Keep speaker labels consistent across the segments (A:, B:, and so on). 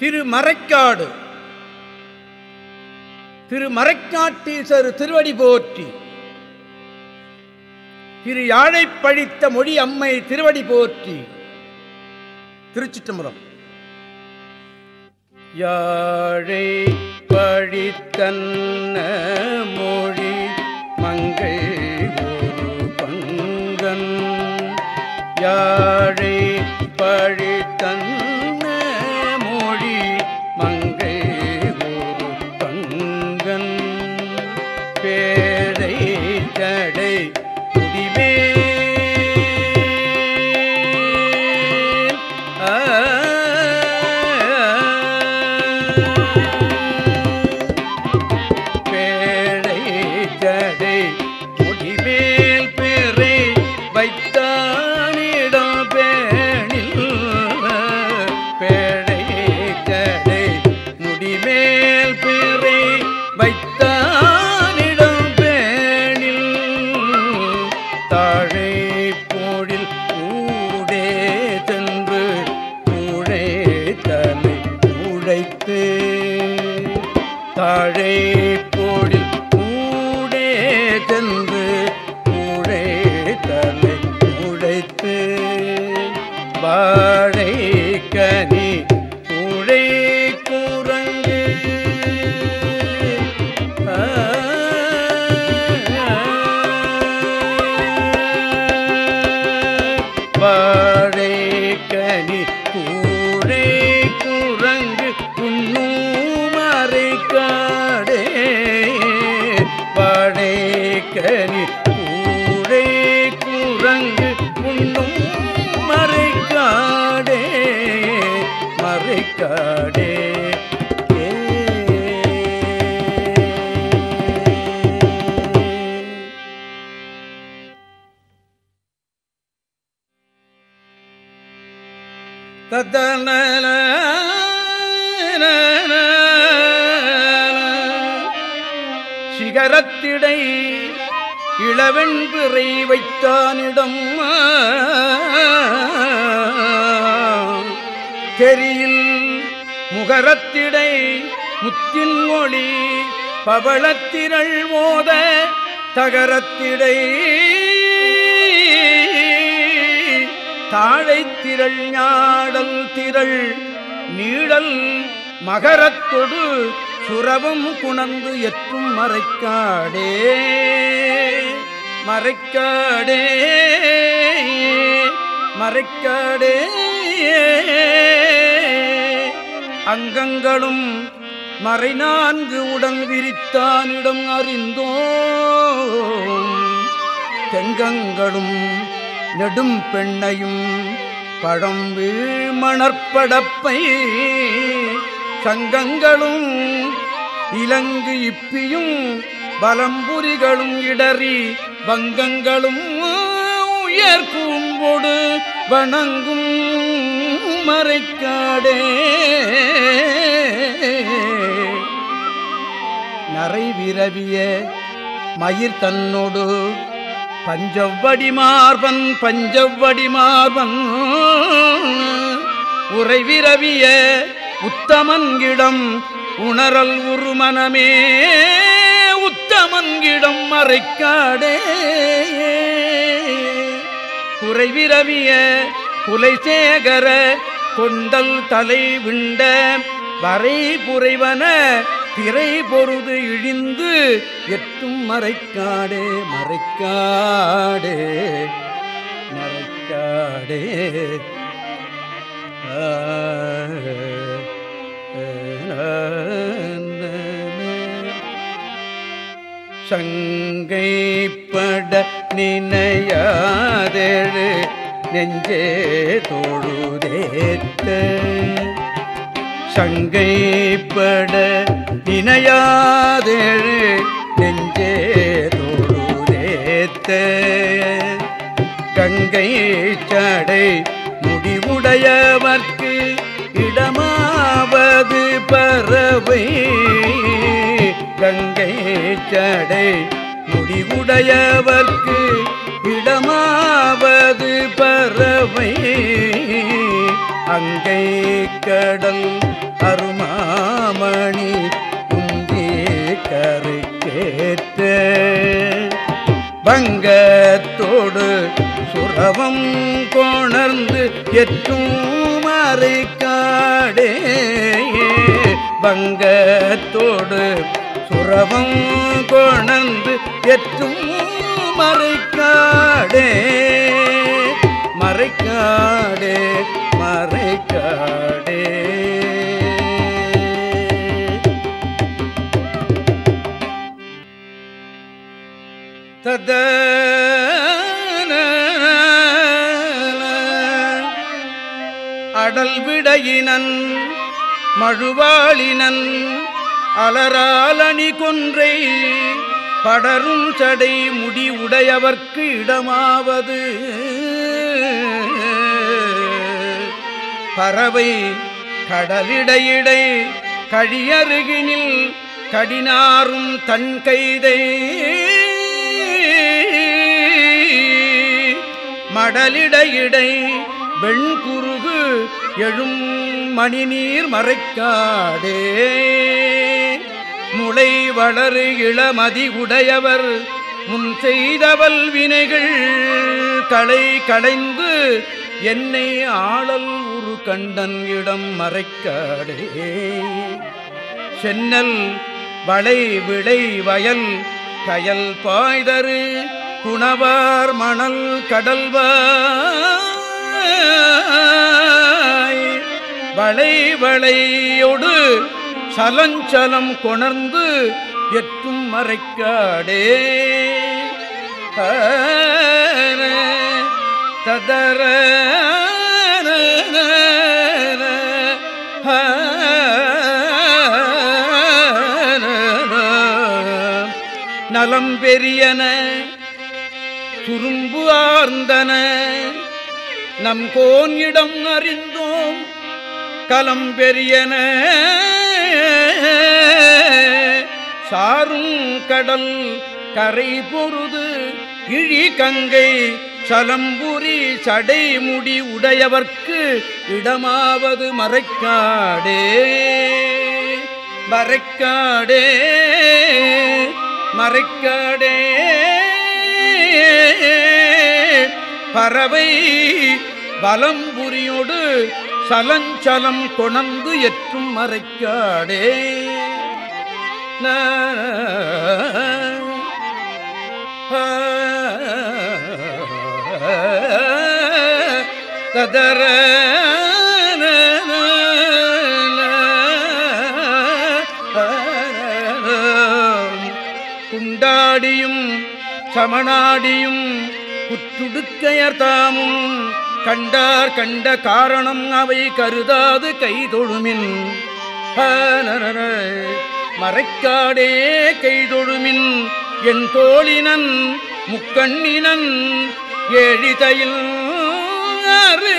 A: திருமறைக்காடு. திருமறைக்காட்டீசர் திருவடி போற்றி. திரு யாழை பழித்த மொழி அம்மை திருவடி போற்றி. திருச்சிற்றம்பலம். யாழை பழித்தன்ன மொழி மங்கை ஒரு பங்கன். யாழை பழித்தன் தாழை போழில் ஊடே மறைக்காடே. ஏ. சிகரத்திடை இளவெண் பிறை வைத்தானிடம் கெரியில் முகரத்திடை முத்தின் மொழி பவளத்திரள் மோத தகரத்திடை. தாழை திரள் ஞாடல் திரள் நீழல் மகரத்தொடு சுரவும் குணந்து எற்றும் மறைக்காடே. மறைக்காடே மறைக்காடே. அங்கங்களும் மறை நான்கு உடன் விரித்தானிடம் அறிந்தோம். தெங்கங்களும் நெடும் பெண்ணையும் பழம் வீழ்மணற்படப்பை சங்கங்களும் இலங்கு இப்பியும் பலம்புரிகளும் இடறி வங்கங்களும் உயர் கூம்போடு வணங்கும். மறைக்காடே. நரை விரவிய மயிர் தன்னோடு பஞ்சவடி மார்பன் பஞ்சவடி மார்பன் உரை விரவிய உத்தமன்கிடம் உணரல் உருமனமே. உத்தமன்கிடம் மறைக்காடே. குறைவிரவிய குலைசேகர கொண்டல் தலை விண்ட வரை புரைவன திரை பொருது இழிந்து எட்டும் மறைக்காடே மறைக்காடே மறைக்காடே. ஆ, சங்கைப்பட நினையாதேழு நெஞ்சே தொழுதேத்த. சங்கைப்பட நினையாதேழு நெஞ்சே தொழுதேத்த. கங்கை சடை முடிவுடையவர்க்கு இடமாவது பறவை கங்கை சடை முடிவுடையவர்க்கு இடமா பரவது பறவை. அங்கை கடல் அருமாமணி குந்தி கருக்கேற்ற பங்கத்தோடு சுரவம் கோணர்ந்து எட்டும் மறைக்காடே பங்கத்தோடு சுரவம் கோணந்து எட்டும் மறைக்காடே மறைக்காடே மறைக்காடே. தத அடல் விடையினன் மழுவாளினன் அலராலணி கொன்றை படரும் சடை முடி உடையவர்க்கு இடமாவது. பறவை கடலிடையிடை கழியருகினில் கடினாரும் தன் கைதை. மடலிடையிடை வெண்குருகு எழும் மணிநீர் மறைக்காடே முளை வளரு இளமதி உடையவர் முன் செய்தவல் வினைகள் களை களைந்து என்னை ஆளல் உரு கண்டன் இடம் மறைக்காடே சென்னல் வளை விளை வயல் கயல் பாய்தரு குணவார் மணல் கடல்வாய். வளை வளையொடு சலஞ்சலம் கொணர்ந்து எட்டும் மறைக்காடே ஆர, ததர நலம் பெரியன துரும்பு ஆர்ந்தன. நம் கோன் இடம் அறிந்தோம் கலம் பெரியன. சாரும் கடல் கரை பொருது இழி கங்கை சலம்புரி சடைமுடி உடையவர்க்கு இடமாவது மறைக்காடே மறைக்காடே. மறைக்கடே பறவை வலம்புரியோடு சலஞ்சலம் கொணந்து எற்றும் மறைக்காடே ததர குண்டாடியும் சமணாடியும் குற்றுடுக்கையர் தாமும் கண்டார் கண்ட காரணம் அவை கருதாது கைதொழுமின். மறைக்காடே கைதொழுமின். என் தோழினன் முக்கண்ணினன் ஏழிதையில் அரு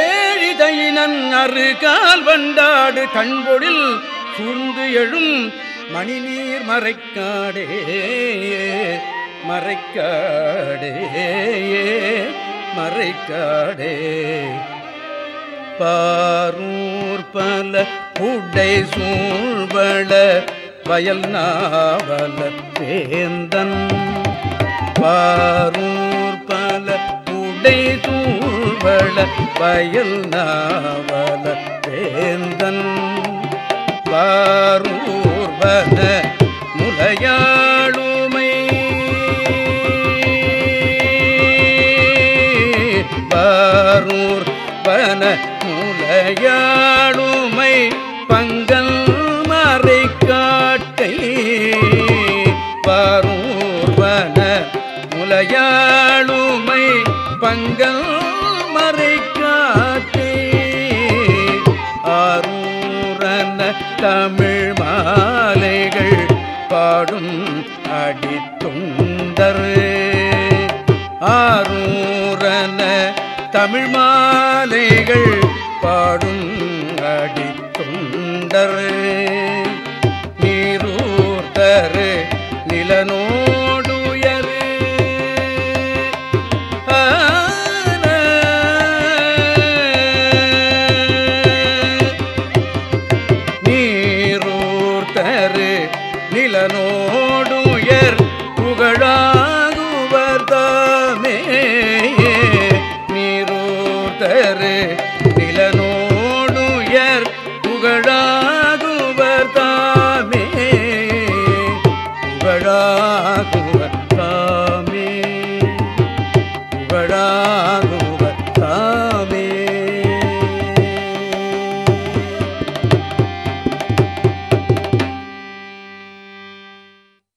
A: ஏழிதையினன் அரு கால் வண்டாடு கண்பொழில் சூழ்ந்து எழும் மணிநீர் மறைக்காடே மறைக்காடே மறைக்காடே. பாரூர் பல உடை சூழ்வள வயல் நாவல வேந்தன் பாரூர் பல உடை சூழ்வள வயல் நாவல வேந்தன் பாரூர்வன முலையாளுமை. பாரூர் பன முலையாளுமை பங்கல் அடித்துண்டர் ஆரூரன தமிழ் மாலைகள்